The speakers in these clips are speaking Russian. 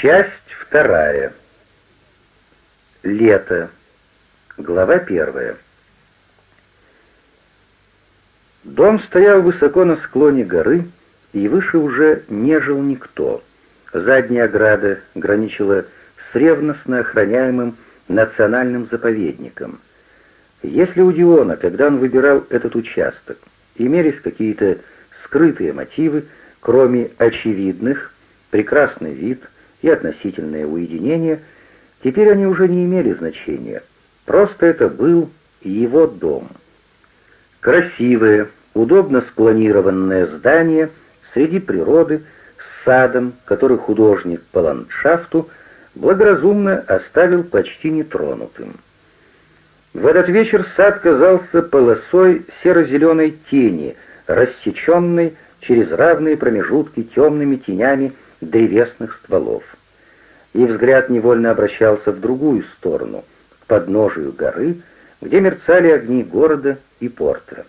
Часть вторая. Лето. Глава первая. Дом стоял высоко на склоне горы, и выше уже не жил никто. Задняя ограда граничила с ревностно охраняемым национальным заповедником. Если у Диона, когда он выбирал этот участок, имелись какие-то скрытые мотивы, кроме очевидных, прекрасный вид и относительное уединение, теперь они уже не имели значения. Просто это был его дом. Красивое, удобно спланированное здание среди природы с садом, который художник по ландшафту благоразумно оставил почти нетронутым. В этот вечер сад казался полосой серо-зеленой тени, рассеченной через равные промежутки темными тенями древесных стволов. И взгляд невольно обращался в другую сторону, к подножию горы, где мерцали огни города и порта.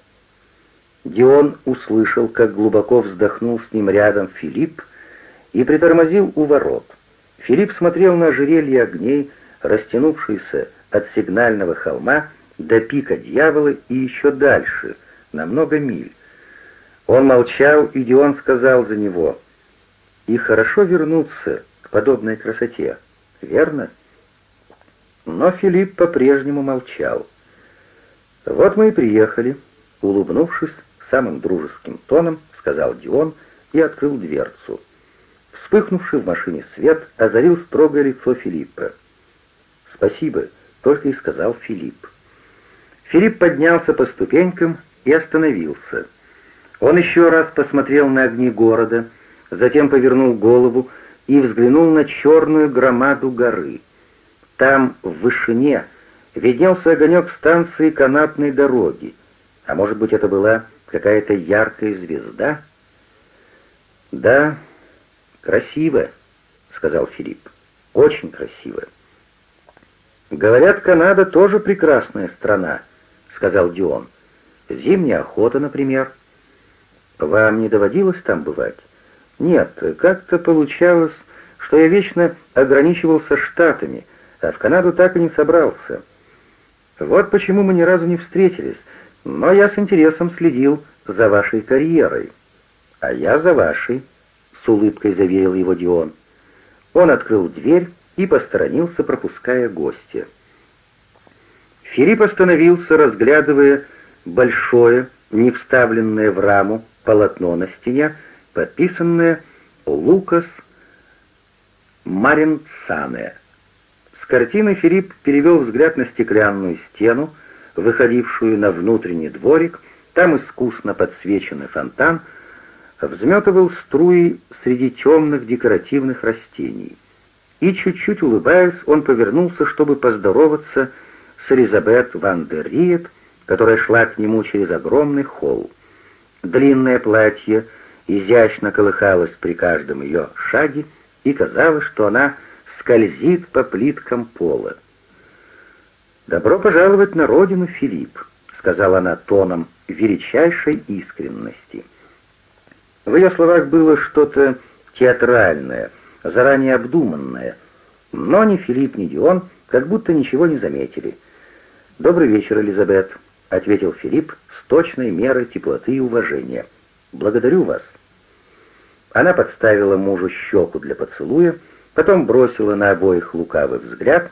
Дион услышал, как глубоко вздохнул с ним рядом Филипп и притормозил у ворот. Филипп смотрел на ожерелье огней, растянувшееся от сигнального холма до пика дьявола и еще дальше, на много миль. Он молчал, и Дион сказал за него, «И хорошо вернуться к подобной красоте, верно?» Но Филипп по-прежнему молчал. «Вот мы и приехали», — улыбнувшись самым дружеским тоном, сказал Дион и открыл дверцу. Вспыхнувший в машине свет озарил строгое лицо Филиппа. «Спасибо», — только и сказал Филипп. Филипп поднялся по ступенькам и остановился. Он еще раз посмотрел на огни города, затем повернул голову и взглянул на черную громаду горы. Там, в вышине, виднелся огонек станции канатной дороги. А может быть, это была какая-то яркая звезда? «Да, красиво», — сказал Филипп. «Очень красиво». «Говорят, Канада тоже прекрасная страна», — сказал Дион. «Зимняя охота, например». «Вам не доводилось там бывать?» «Нет, как-то получалось, что я вечно ограничивался штатами, а в Канаду так и не собрался. Вот почему мы ни разу не встретились, но я с интересом следил за вашей карьерой». «А я за вашей», — с улыбкой заверил его Дион. Он открыл дверь и посторонился, пропуская гостя. Филипп остановился, разглядывая большое, не вставленное в раму, полотно на стене, подписанное «Лукас Маринцане». С картины Филипп перевел взгляд на стеклянную стену, выходившую на внутренний дворик, там искусно подсвеченный фонтан, взметывал струи среди темных декоративных растений и, чуть-чуть улыбаясь, он повернулся, чтобы поздороваться с Элизабет Ван дер Риет, которая шла к нему через огромный холл. Длинное платье изящно колыхалось при каждом ее шаге, и казалось, что она скользит по плиткам пола. «Добро пожаловать на родину, Филипп», — сказала она тоном величайшей искренности. В ее словах было что-то театральное — заранее обдуманное, но ни Филипп, ни Дион как будто ничего не заметили. «Добрый вечер, Элизабет», — ответил Филипп с точной мерой теплоты и уважения. «Благодарю вас». Она подставила мужу щеку для поцелуя, потом бросила на обоих лукавый взгляд,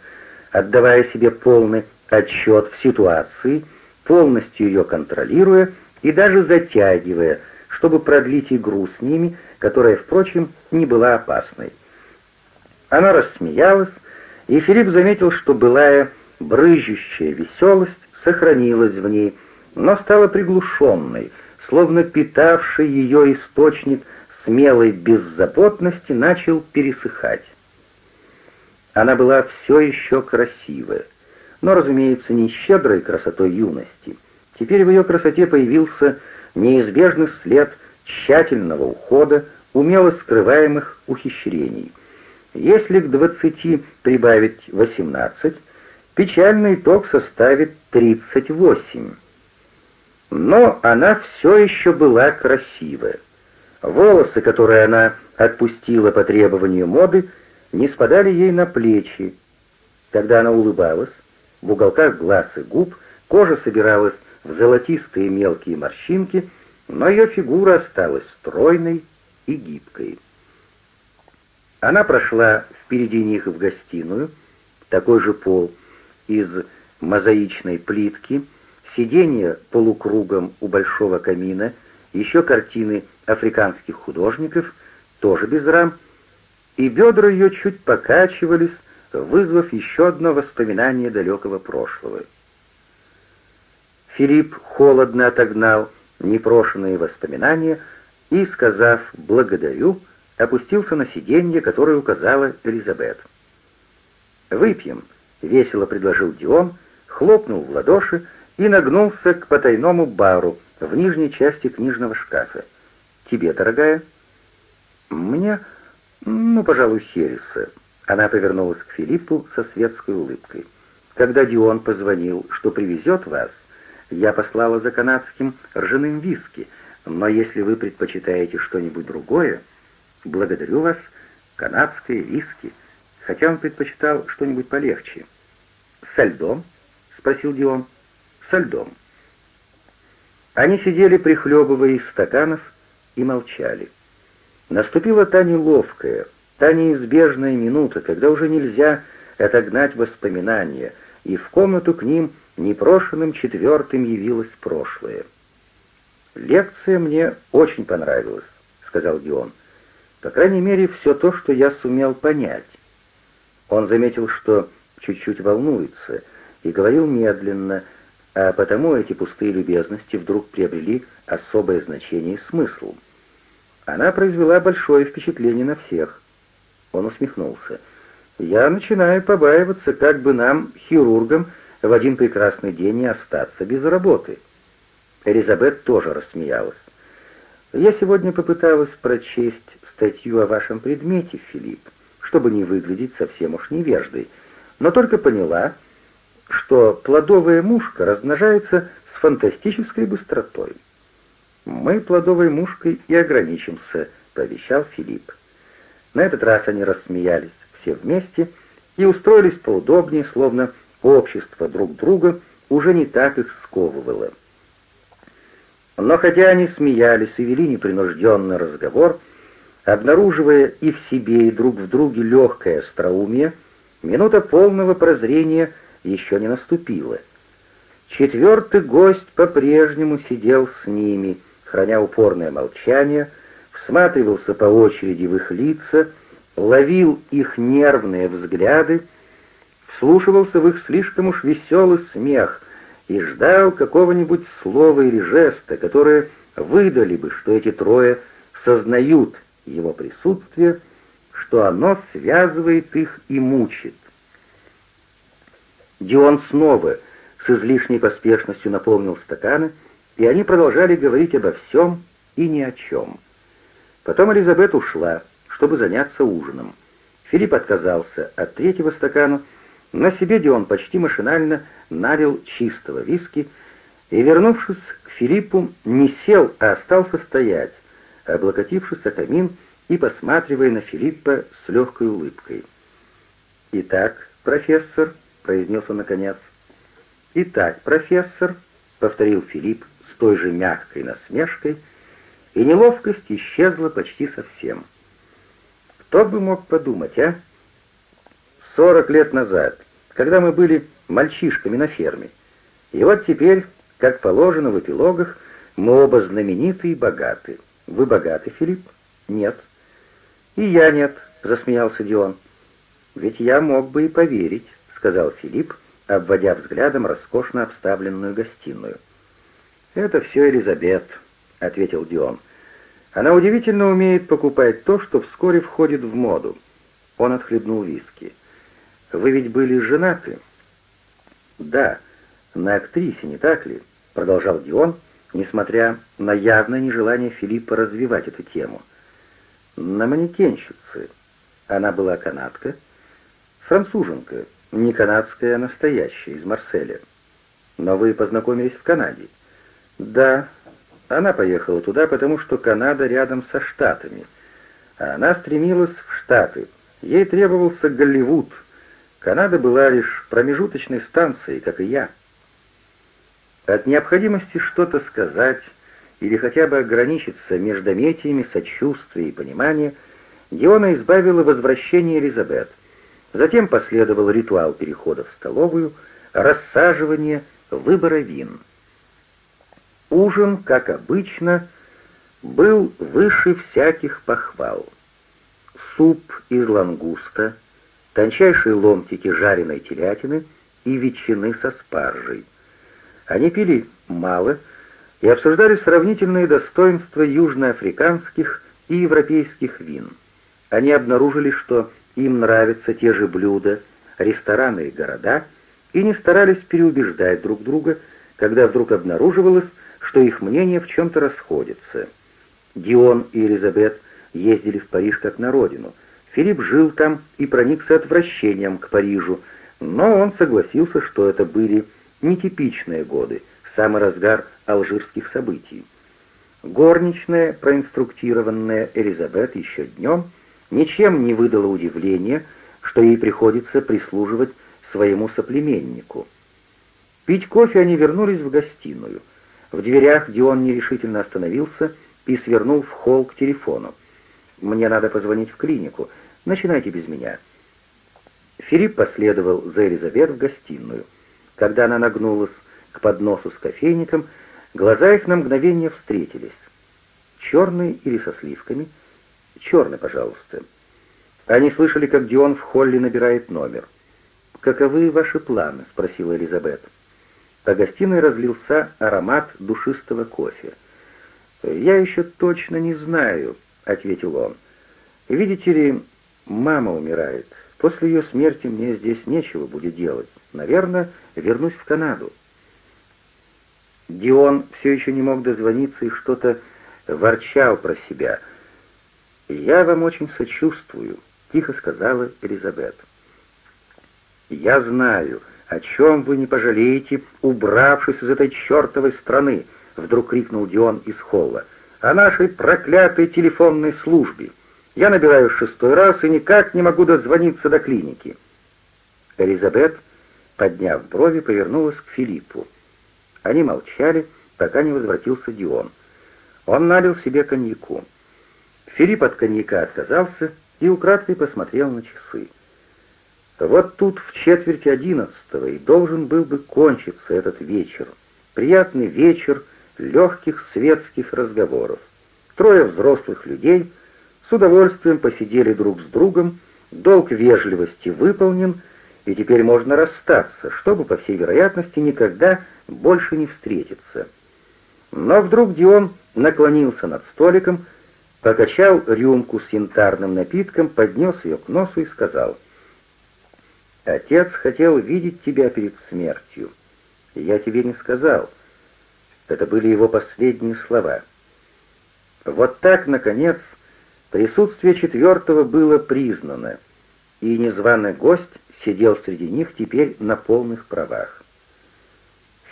отдавая себе полный отчет в ситуации, полностью ее контролируя и даже затягивая, чтобы продлить игру с ними, которая, впрочем, не была опасной. Она рассмеялась, и Филипп заметил, что былая брызжущая веселость сохранилась в ней, но стала приглушенной, словно питавший ее источник смелой беззаботности начал пересыхать. Она была все еще красивая, но, разумеется, не щедрой красотой юности. Теперь в ее красоте появился неизбежный след тщательного ухода, умело скрываемых ухищрений. Если к 20 прибавить 18, печальный итог составит 38. Но она все еще была красивая. Волосы, которые она отпустила по требованию моды, не спадали ей на плечи. Когда она улыбалась, в уголках глаз и губ кожа собиралась в золотистые мелкие морщинки, но ее фигура осталась стройной и гибкой. Она прошла впереди них в гостиную, такой же пол из мозаичной плитки, сиденье полукругом у большого камина, еще картины африканских художников, тоже без рам, и бедра ее чуть покачивались, вызвав еще одно воспоминание далекого прошлого. Филипп холодно отогнал непрошенные воспоминания и, сказав «благодарю», опустился на сиденье, которое указала Элизабет. «Выпьем», — весело предложил Дион, хлопнул в ладоши и нагнулся к потайному бару в нижней части книжного шкафа. «Тебе, дорогая?» «Мне, ну, пожалуй, Хереса». Она повернулась к Филиппу со светской улыбкой. «Когда Дион позвонил, что привезет вас, я послала за канадским ржаным виски, но если вы предпочитаете что-нибудь другое, благодарю вас, канадское виски» хотя он предпочитал что-нибудь полегче. «Со льдом?» — спросил Дион. «Со льдом». Они сидели, прихлебывая из стаканов, и молчали. Наступила та неловкая, та неизбежная минута, когда уже нельзя отогнать воспоминания, и в комнату к ним непрошенным четвертым явилось прошлое. «Лекция мне очень понравилась», — сказал Дион. «По крайней мере, все то, что я сумел понять. Он заметил, что чуть-чуть волнуется, и говорил медленно, а потому эти пустые любезности вдруг приобрели особое значение и смысл. Она произвела большое впечатление на всех. Он усмехнулся. «Я начинаю побаиваться, как бы нам, хирургам, в один прекрасный день не остаться без работы». Элизабет тоже рассмеялась. «Я сегодня попыталась прочесть статью о вашем предмете, Филипп чтобы не выглядеть совсем уж невеждой, но только поняла, что плодовая мушка размножается с фантастической быстротой. «Мы плодовой мушкой и ограничимся», — пообещал Филипп. На этот раз они рассмеялись все вместе и устроились поудобнее, словно общество друг друга уже не так их сковывало. Но хотя они смеялись и вели непринужденный разговор, Обнаруживая и в себе, и друг в друге легкое остроумие, минута полного прозрения еще не наступила. Четвертый гость по-прежнему сидел с ними, храня упорное молчание, всматривался по очереди в их лица, ловил их нервные взгляды, вслушивался в их слишком уж веселый смех и ждал какого-нибудь слова или жеста, которые выдали бы, что эти трое сознают — его присутствие, что оно связывает их и мучит. Дион снова с излишней поспешностью наполнил стаканы, и они продолжали говорить обо всем и ни о чем. Потом Элизабет ушла, чтобы заняться ужином. Филипп отказался от третьего стакана, на себе Дион почти машинально налил чистого виски и, вернувшись к Филиппу, не сел, а остался стоять, облокотившись о камин и посматривая на Филиппа с легкой улыбкой. «Итак, профессор», — произнес он наконец. «Итак, профессор», — повторил Филипп с той же мягкой насмешкой, и неловкость исчезла почти совсем. Кто бы мог подумать, а? Сорок лет назад, когда мы были мальчишками на ферме. И вот теперь, как положено в эпилогах, мы оба знамениты и богаты. Вы богаты, Филипп? Нет. И я нет, засмеялся Дион. Ведь я мог бы и поверить, сказал Филипп, обводя взглядом роскошно обставленную гостиную. Это все Элизабет, ответил Дион. Она удивительно умеет покупать то, что вскоре входит в моду. Он отхлебнул виски. Вы ведь были женаты? Да, на актрисе, не так ли? продолжал Дион, несмотря на явное нежелание Филиппа развивать эту тему. «На манекенщице. Она была канадка?» «Француженка. Не канадская, а настоящая, из Марселя. Но вы познакомились в Канаде?» «Да. Она поехала туда, потому что Канада рядом со Штатами. А она стремилась в Штаты, Ей требовался Голливуд. Канада была лишь промежуточной станцией, как и я. От необходимости что-то сказать или хотя бы ограничиться междометиями сочувствия и понимания, Диона избавила возвращение Элизабет. Затем последовал ритуал перехода в столовую, рассаживание, выбора вин. Ужин, как обычно, был выше всяких похвал. Суп из лангуста, тончайшие ломтики жареной телятины и ветчины со спаржей. Они пили мало и обсуждали сравнительные достоинства южноафриканских и европейских вин. Они обнаружили, что им нравятся те же блюда, рестораны и города, и не старались переубеждать друг друга, когда вдруг обнаруживалось, что их мнения в чем-то расходятся. Дион и Элизабет ездили в Париж как на родину. Филипп жил там и проникся отвращением к Парижу, но он согласился, что это были нетипичные годы, самый разгар алжирских событий. Горничная, проинструктированная Элизабет еще днем, ничем не выдала удивления, что ей приходится прислуживать своему соплеменнику. Пить кофе они вернулись в гостиную. В дверях Дион нерешительно остановился и свернул в холл к телефону. «Мне надо позвонить в клинику. Начинайте без меня». Филипп последовал за Элизабет в гостиную. Когда она нагнулась к подносу с кофейником, глаза их на мгновение встретились. «Черный или со сливками?» «Черный, пожалуйста». Они слышали, как Дион в холле набирает номер. «Каковы ваши планы?» — спросила Элизабет. По гостиной разлился аромат душистого кофе. «Я еще точно не знаю», — ответил он. «Видите ли, мама умирает. После ее смерти мне здесь нечего будет делать. Наверное, вернусь в Канаду». Дион все еще не мог дозвониться и что-то ворчал про себя. «Я вам очень сочувствую», — тихо сказала Элизабет. «Я знаю, о чем вы не пожалеете, убравшись из этой чертовой страны», — вдруг крикнул Дион из холла. «О нашей проклятой телефонной службе. Я набираю шестой раз и никак не могу дозвониться до клиники». Элизабет, подняв брови, повернулась к Филиппу. Они молчали, пока не возвратился Дион. Он налил себе коньяку. Филипп от коньяка отказался и украдкой посмотрел на часы. Вот тут в четверть одиннадцатого и должен был бы кончиться этот вечер. Приятный вечер легких светских разговоров. Трое взрослых людей с удовольствием посидели друг с другом, долг вежливости выполнен, и теперь можно расстаться, чтобы, по всей вероятности, никогда больше не встретиться. Но вдруг Дион наклонился над столиком, покачал рюмку с янтарным напитком, поднес ее к носу и сказал — Отец хотел видеть тебя перед смертью. Я тебе не сказал. Это были его последние слова. Вот так, наконец, присутствие четвертого было признано, и незваный гость сидел среди них теперь на полных правах.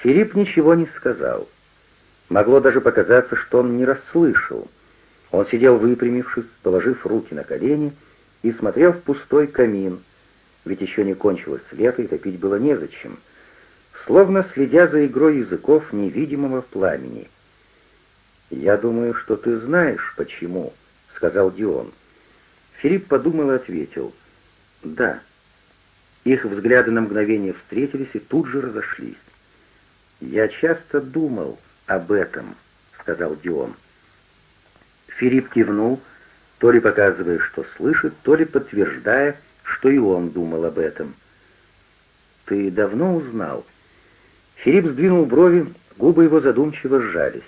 Филипп ничего не сказал. Могло даже показаться, что он не расслышал. Он сидел выпрямившись, положив руки на колени, и смотрел в пустой камин, ведь еще не кончилось лето, и топить было незачем, словно следя за игрой языков невидимого пламени. «Я думаю, что ты знаешь, почему», — сказал Дион. Филипп подумал и ответил. «Да». Их взгляды на мгновение встретились и тут же разошлись. «Я часто думал об этом», — сказал Дион. Филипп кивнул, то ли показывая, что слышит, то ли подтверждая, что и он думал об этом. «Ты давно узнал?» Филипп сдвинул брови, губы его задумчиво сжались.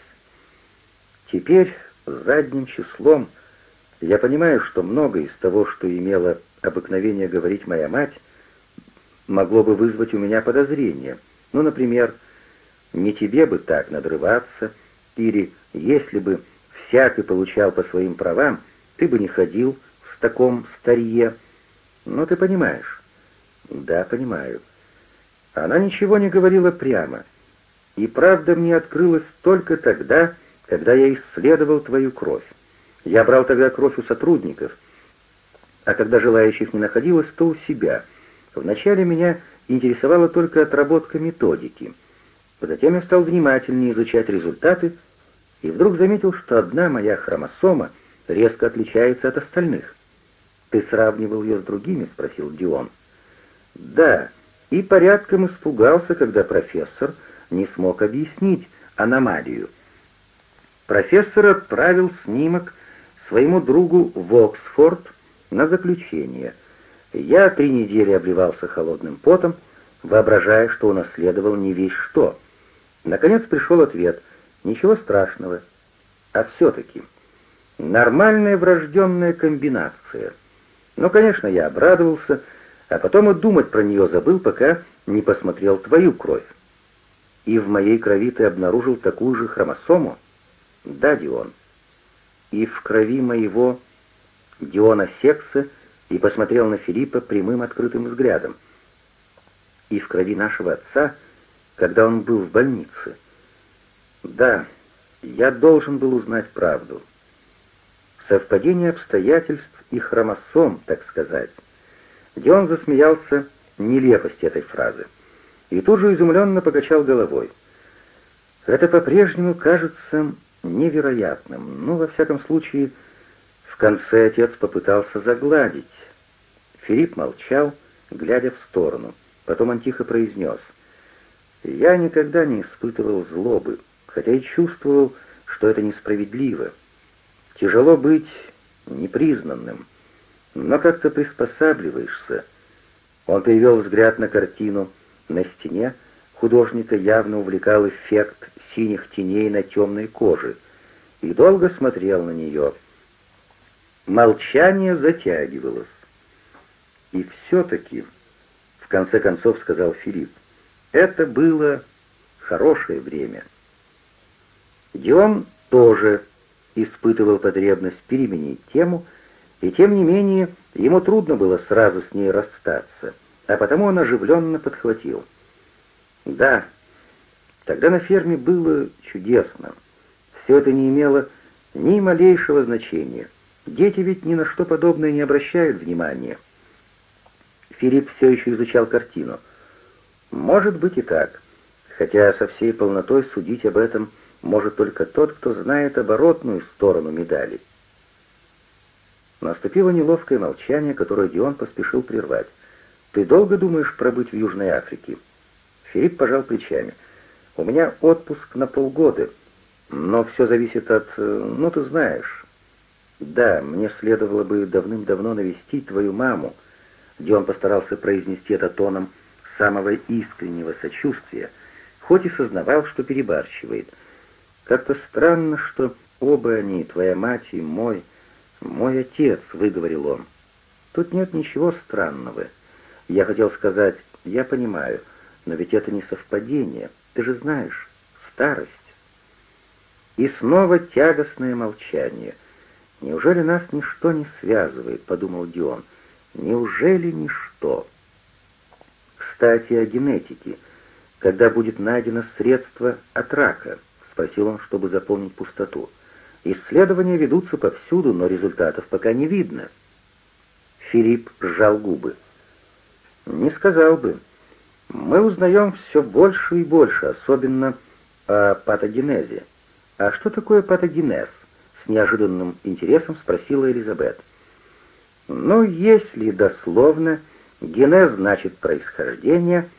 «Теперь задним числом я понимаю, что многое из того, что имела обыкновение говорить моя мать, могло бы вызвать у меня подозрение. Ну, например, не тебе бы так надрываться, или если бы всякий получал по своим правам, ты бы не ходил в таком старье, «Ну, ты понимаешь». «Да, понимаю». Она ничего не говорила прямо. И правда мне открылась только тогда, когда я исследовал твою кровь. Я брал тогда кровь у сотрудников, а когда желающих не находилось, то у себя. Вначале меня интересовала только отработка методики. Затем я стал внимательнее изучать результаты и вдруг заметил, что одна моя хромосома резко отличается от остальных. «Ты сравнивал ее с другими?» — спросил Дион. «Да, и порядком испугался, когда профессор не смог объяснить аномалию. Профессор отправил снимок своему другу в Оксфорд на заключение. Я три недели обливался холодным потом, воображая, что унаследовал не весь что. Наконец пришел ответ. Ничего страшного. А все-таки нормальная врожденная комбинация. Ну, конечно, я обрадовался, а потом и думать про нее забыл, пока не посмотрел твою кровь. И в моей крови ты обнаружил такую же хромосому? Да, Дион. И в крови моего Диона Секса и посмотрел на Филиппа прямым открытым взглядом. И в крови нашего отца, когда он был в больнице. Да, я должен был узнать правду. Совпадение обстоятельств и хромосом, так сказать. Дион засмеялся нелепости этой фразы и тут же изумленно покачал головой. Это по-прежнему кажется невероятным, но, во всяком случае, в конце отец попытался загладить. Филипп молчал, глядя в сторону. Потом он тихо произнес. «Я никогда не испытывал злобы, хотя и чувствовал, что это несправедливо. Тяжело быть непризнанным, но как-то приспосабливаешься». Он перевел взгляд на картину на стене, художника явно увлекал эффект синих теней на темной коже, и долго смотрел на нее. Молчание затягивалось. И все-таки, в конце концов сказал Филипп, это было хорошее время. Дион тоже испытывал потребность переменить тему, и тем не менее ему трудно было сразу с ней расстаться, а потому он оживленно подхватил. «Да, тогда на ферме было чудесно. Все это не имело ни малейшего значения. Дети ведь ни на что подобное не обращают внимания». Филипп все еще изучал картину. «Может быть и так, хотя со всей полнотой судить об этом может только тот, кто знает оборотную сторону медали». Наступило неловкое молчание, которое Дион поспешил прервать. «Ты долго думаешь пробыть в Южной Африке?» Филипп пожал плечами. «У меня отпуск на полгода, но все зависит от... Э, ну, ты знаешь...» «Да, мне следовало бы давным-давно навестить твою маму», Дион постарался произнести это тоном самого искреннего сочувствия, хоть и сознавал, что перебарщивает. «Как-то странно, что оба они, твоя мать и мой, мой отец», — выговорил он. «Тут нет ничего странного. Я хотел сказать, я понимаю, но ведь это не совпадение, ты же знаешь, старость». И снова тягостное молчание. «Неужели нас ничто не связывает?» — подумал Дион. — Неужели ничто? Кстати, о генетике. Когда будет найдено средство от рака? Спросил он, чтобы заполнить пустоту. Исследования ведутся повсюду, но результатов пока не видно. Филипп сжал губы. Не сказал бы. Мы узнаем все больше и больше, особенно о патогенезе. А что такое патогенез? С неожиданным интересом спросила Элизабет. Но если дословно, генез значит происхождение,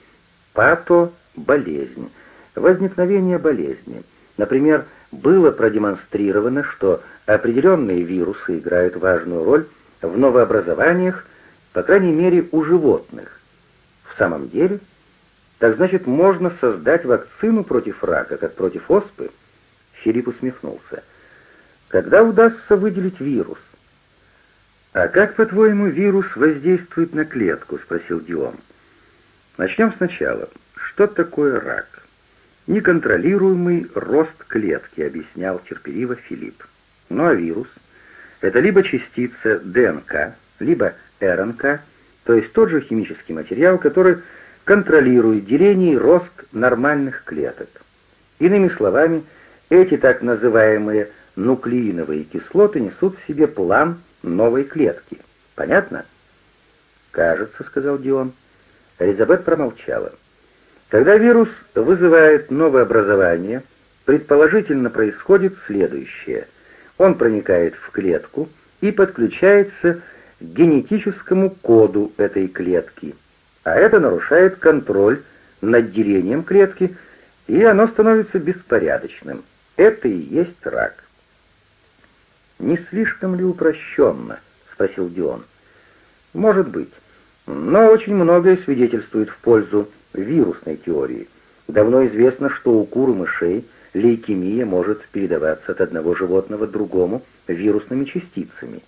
пато — болезнь, возникновение болезни. Например, было продемонстрировано, что определенные вирусы играют важную роль в новообразованиях, по крайней мере, у животных. В самом деле, так значит, можно создать вакцину против рака, как против оспы? Филипп усмехнулся. Когда удастся выделить вирус? «А как, по-твоему, вирус воздействует на клетку?» — спросил Дион. «Начнем сначала. Что такое рак?» «Неконтролируемый рост клетки», — объяснял терпеливо Филипп. «Ну а вирус? Это либо частица ДНК, либо РНК, то есть тот же химический материал, который контролирует деление и рост нормальных клеток. Иными словами, эти так называемые нуклеиновые кислоты несут в себе план новой клетки. Понятно?» «Кажется», — сказал Дион. Элизабет промолчала. Когда вирус вызывает новообразование, предположительно происходит следующее. Он проникает в клетку и подключается к генетическому коду этой клетки, а это нарушает контроль над делением клетки, и оно становится беспорядочным. Это и есть рак. «Не слишком ли упрощенно?» — спросил Дион. «Может быть, но очень многое свидетельствует в пользу вирусной теории. Давно известно, что у кур и мышей лейкемия может передаваться от одного животного другому вирусными частицами.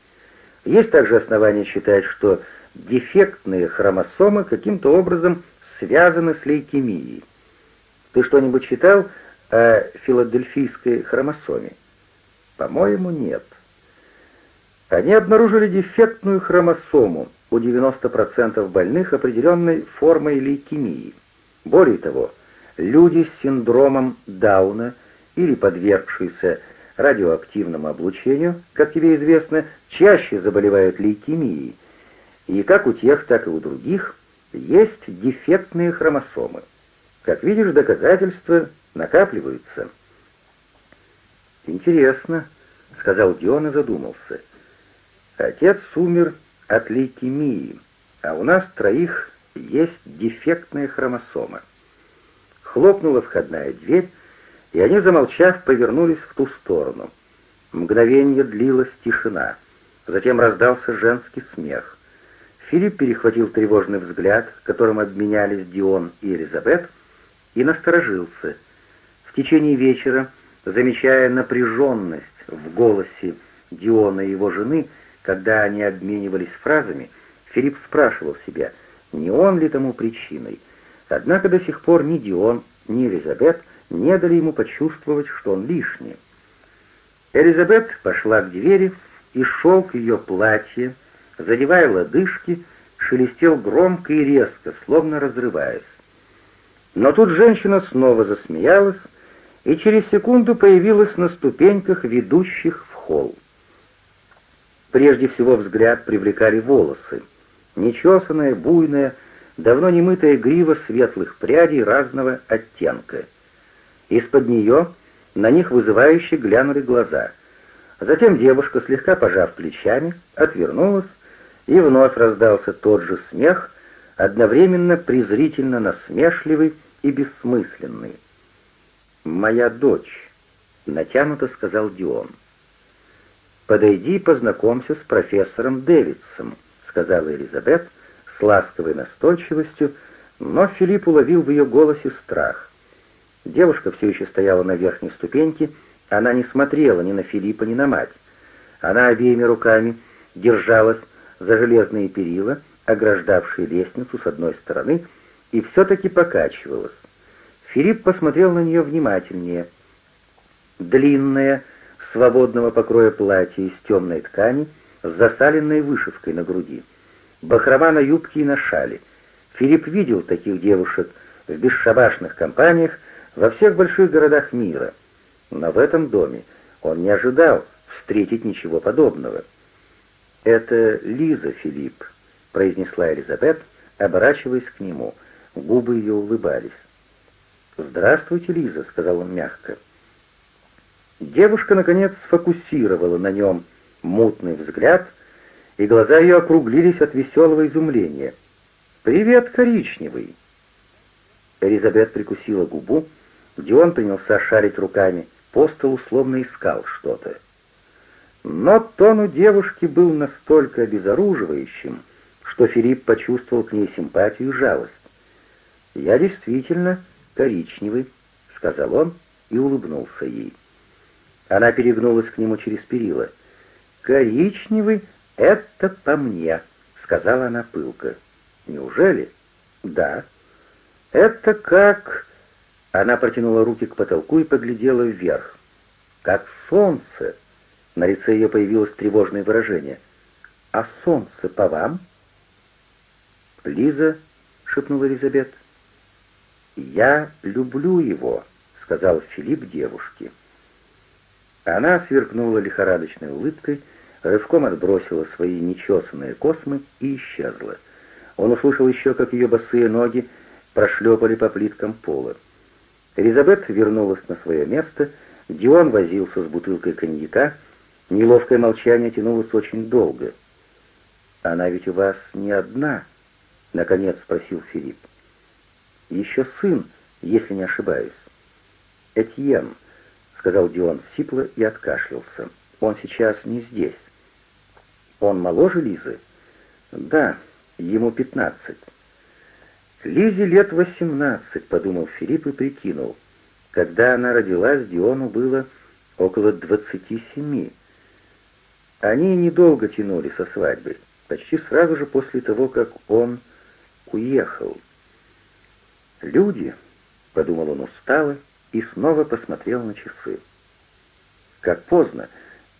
Есть также основания считать, что дефектные хромосомы каким-то образом связаны с лейкемией. Ты что-нибудь читал о филадельфийской хромосоме? По-моему, нет. Они обнаружили дефектную хромосому у 90% больных определенной формой лейкемии. Более того, люди с синдромом Дауна или подвергшиеся радиоактивному облучению, как тебе известно, чаще заболевают лейкемией, и как у тех, так и у других есть дефектные хромосомы. Как видишь, доказательства накапливаются. «Интересно», — сказал Дион и задумался. «Отец умер от лейкемии, а у нас троих есть дефектная хромосома». Хлопнула входная дверь, и они, замолчав, повернулись в ту сторону. Мгновение длилась тишина. Затем раздался женский смех. Филипп перехватил тревожный взгляд, которым обменялись Дион и Элизабет, и насторожился. В течение вечера, замечая напряженность в голосе Диона и его жены, когда они обменивались фразами, Филипп спрашивал себя, не он ли тому причиной. Однако до сих пор ни Дион, ни Элизабет не дали ему почувствовать, что он лишний. Элизабет пошла к двери, и шелк ее платья, задевая лодыжки, шелестел громко и резко, словно разрываясь. Но тут женщина снова засмеялась и через секунду появилась на ступеньках, ведущих в холл. Прежде всего взгляд привлекали волосы. Нечесанная, буйная, давно не мытая грива светлых прядей разного оттенка. Из-под нее на них вызывающе глянули глаза. Затем девушка, слегка пожав плечами, отвернулась, и вновь раздался тот же смех, одновременно презрительно насмешливый и бессмысленный. «Моя дочь», — натянуто сказал Дион. «Подойди и познакомься с профессором Дэвидсом», — сказала Элизабет с ласковой настойчивостью, но Филипп уловил в ее голосе страх. Девушка все еще стояла на верхней ступеньке, она не смотрела ни на Филиппа, ни на мать. Она обеими руками держалась за железные перила, ограждавшие лестницу с одной стороны, и все-таки покачивалась. Филипп посмотрел на нее внимательнее. Длинное, свободного покроя платье из темной ткани с засаленной вышивкой на груди. Бахрома на юбке и на шале. Филипп видел таких девушек в бесшабашных компаниях во всех больших городах мира. Но в этом доме он не ожидал встретить ничего подобного. «Это Лиза, Филипп», — произнесла Элизабет, оборачиваясь к нему. Губы ее улыбались. «Здравствуйте, Лиза», — сказал он мягко. Девушка, наконец, сфокусировала на нем мутный взгляд, и глаза ее округлились от веселого изумления. «Привет, коричневый!» Элизабет прикусила губу, Дион принялся шарить руками по столу, искал что-то. Но тон у девушки был настолько обезоруживающим, что Филипп почувствовал к ней симпатию и жалость. «Я действительно коричневый», — сказал он и улыбнулся ей. Она перегнулась к нему через перила. «Коричневый — это по мне», — сказала она пылко. «Неужели?» «Да». «Это как...» Она протянула руки к потолку и поглядела вверх. «Как солнце!» На лице ее появилось тревожное выражение. «А солнце по вам?» «Лиза», — шепнула Элизабет. «Я люблю его», — сказал Филипп девушке. Она сверкнула лихорадочной улыбкой, рывком отбросила свои нечесанные космы и исчезла. Он услышал еще, как ее босые ноги прошлепали по плиткам пола. Элизабет вернулась на свое место, Дион возился с бутылкой коньяка, неловкое молчание тянулось очень долго. «Она ведь у вас не одна?» — наконец спросил Филипп. «Еще сын, если не ошибаюсь». «Этьен», — сказал Дион сипло и откашлялся. «Он сейчас не здесь». «Он моложе Лизы?» «Да, ему пятнадцать». «Лизе лет восемнадцать», — подумал Филипп и прикинул. Когда она родилась, Диону было около двадцати семи. Они недолго тянули со свадьбой, почти сразу же после того, как он уехал. «Люди», — подумал он устало, и снова посмотрел на часы. «Как поздно.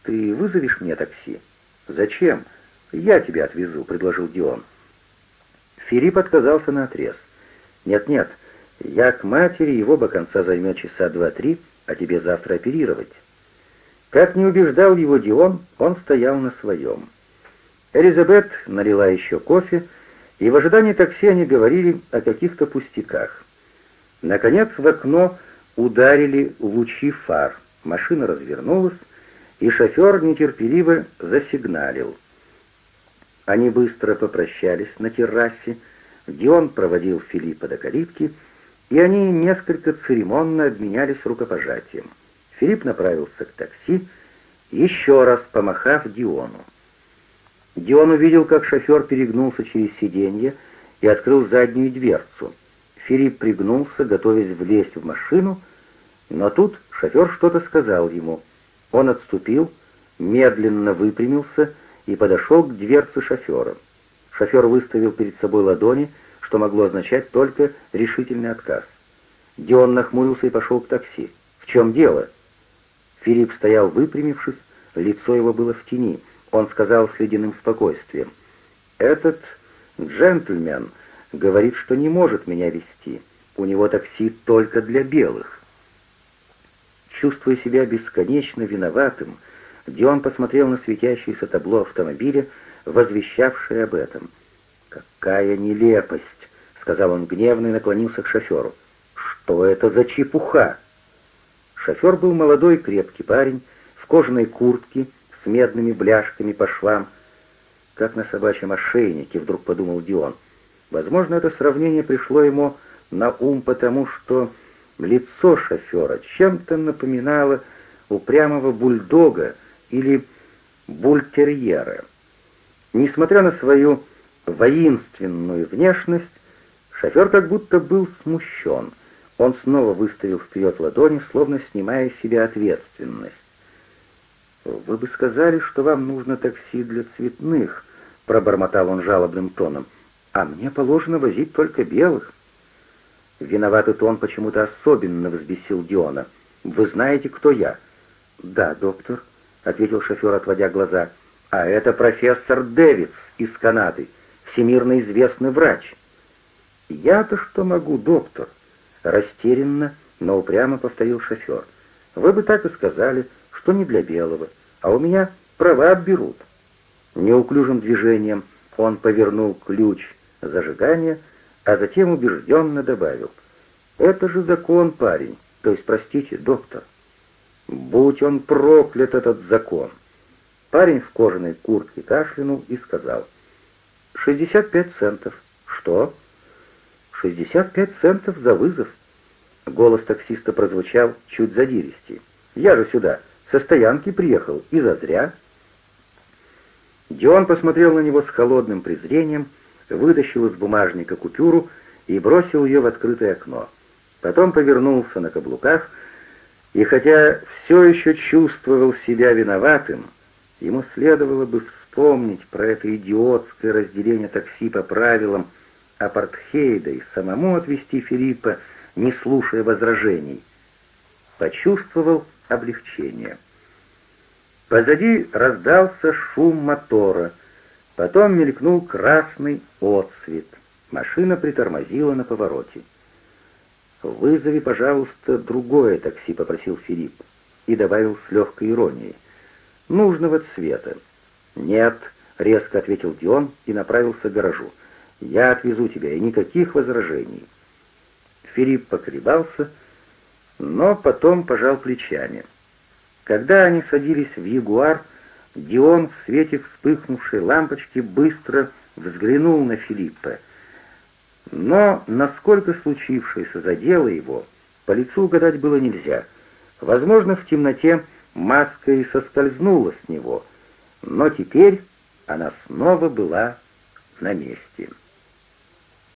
Ты вызовешь мне такси?» «Зачем? Я тебя отвезу», — предложил Дион. Филипп отказался на отрез. «Нет-нет, я к матери, его бы конца займет часа два-три, а тебе завтра оперировать». Как не убеждал его Дион, он стоял на своем. Элизабет налила еще кофе, и в ожидании такси они говорили о каких-то пустяках. Наконец в окно ударили лучи фар, машина развернулась, и шофер нетерпеливо засигналил. Они быстро попрощались на террасе, где он проводил Филиппа до калитки, и они несколько церемонно обменялись рукопожатием. Филипп направился к такси, еще раз помахав Диону. Дион увидел, как шофер перегнулся через сиденье и открыл заднюю дверцу. Филипп пригнулся, готовясь влезть в машину, но тут шофер что-то сказал ему. Он отступил, медленно выпрямился и подошел к дверце шофера. Шофер выставил перед собой ладони, что могло означать только решительный отказ. Дион нахмурился и пошел к такси. «В чем дело?» Филипп стоял выпрямившись, лицо его было в тени. Он сказал с ледяным спокойствием. «Этот джентльмен говорит, что не может меня вести. У него такси только для белых». Чувствуя себя бесконечно виноватым, Дион посмотрел на светящееся табло автомобиля, возвещавшее об этом. «Какая нелепость!» — сказал он гневно и наклонился к шоферу. «Что это за чепуха?» Шофер был молодой крепкий парень, в кожаной куртке, с медными бляшками по швам. «Как на собачьем ошейнике», — вдруг подумал Дион. Возможно, это сравнение пришло ему на ум потому, что лицо шофера чем-то напоминало упрямого бульдога или бультерьера. Несмотря на свою воинственную внешность, шофер как будто был смущен. Он снова выставил вперед ладони, словно снимая с себя ответственность. «Вы бы сказали, что вам нужно такси для цветных», — пробормотал он жалобным тоном. «А мне положено возить только белых». Виноватый тон почему-то особенно взбесил Диона. «Вы знаете, кто я?» «Да, доктор», — ответил шофер, отводя глаза. «А это профессор Дэвидс из Канады, всемирно известный врач». «Я-то что могу, доктор?» Растерянно, но упрямо повторил шофер. «Вы бы так и сказали, что не для белого, а у меня права отберут». Неуклюжим движением он повернул ключ зажигания, а затем убежденно добавил. «Это же закон, парень, то есть, простите, доктор». «Будь он проклят, этот закон!» Парень в кожаной куртке кашлянул и сказал. «Шестьдесят пять центов». «Что?» «Шестьдесят пять центов за вызов». Голос таксиста прозвучал чуть задиристи. «Я же сюда, со стоянки приехал, и зазря». Дион посмотрел на него с холодным презрением, вытащил из бумажника купюру и бросил ее в открытое окно. Потом повернулся на каблуках, и хотя все еще чувствовал себя виноватым, ему следовало бы вспомнить про это идиотское разделение такси по правилам апартхейда и самому отвезти Филиппа, не слушая возражений. Почувствовал облегчение. Позади раздался шум мотора, потом мелькнул красный отсвет. Машина притормозила на повороте. «Вызови, пожалуйста, другое такси», — попросил Филипп и добавил с легкой иронией. «Нужного цвета. «Нет», — резко ответил Дион и направился к гаражу. «Я отвезу тебя, и никаких возражений». Филипп поколебался, но потом пожал плечами. Когда они садились в «Ягуар», Дион в свете вспыхнувшей лампочки быстро взглянул на Филиппа. Но насколько случившееся задело его, по лицу угадать было нельзя. Возможно, в темноте маска и соскользнула с него, но теперь она снова была на месте.